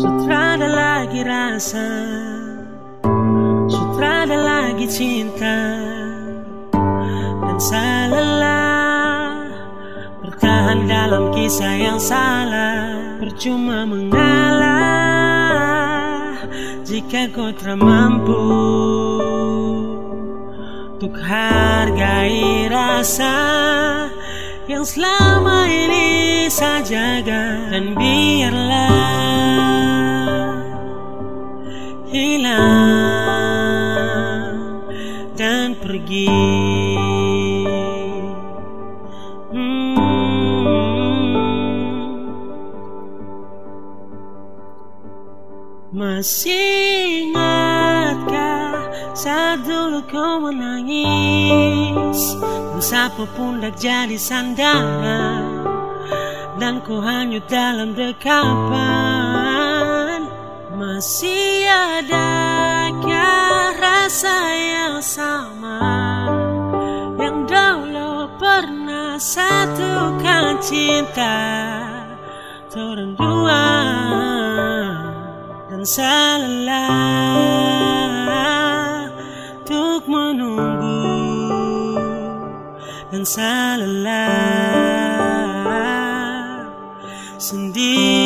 Sutra lagi rasa Sutra lagi cinta. Dan salah Bertahan dalam kisah yang salah. Percuma mengalah Jika kau tak mampu Untuk hargai rasa Yang selama ini saya jaga. Dan biarlah Hilang dan pergi. Hmm. Masih ingatkah saat dulu kau menangis? Bersapu pundak jadi sandaran Dan ku hanyut dalam dekapan Masih ada rasa yang sama yang dahulu pernah satukan cinta turun dua dan salah untuk menunggu dan salah sendiri.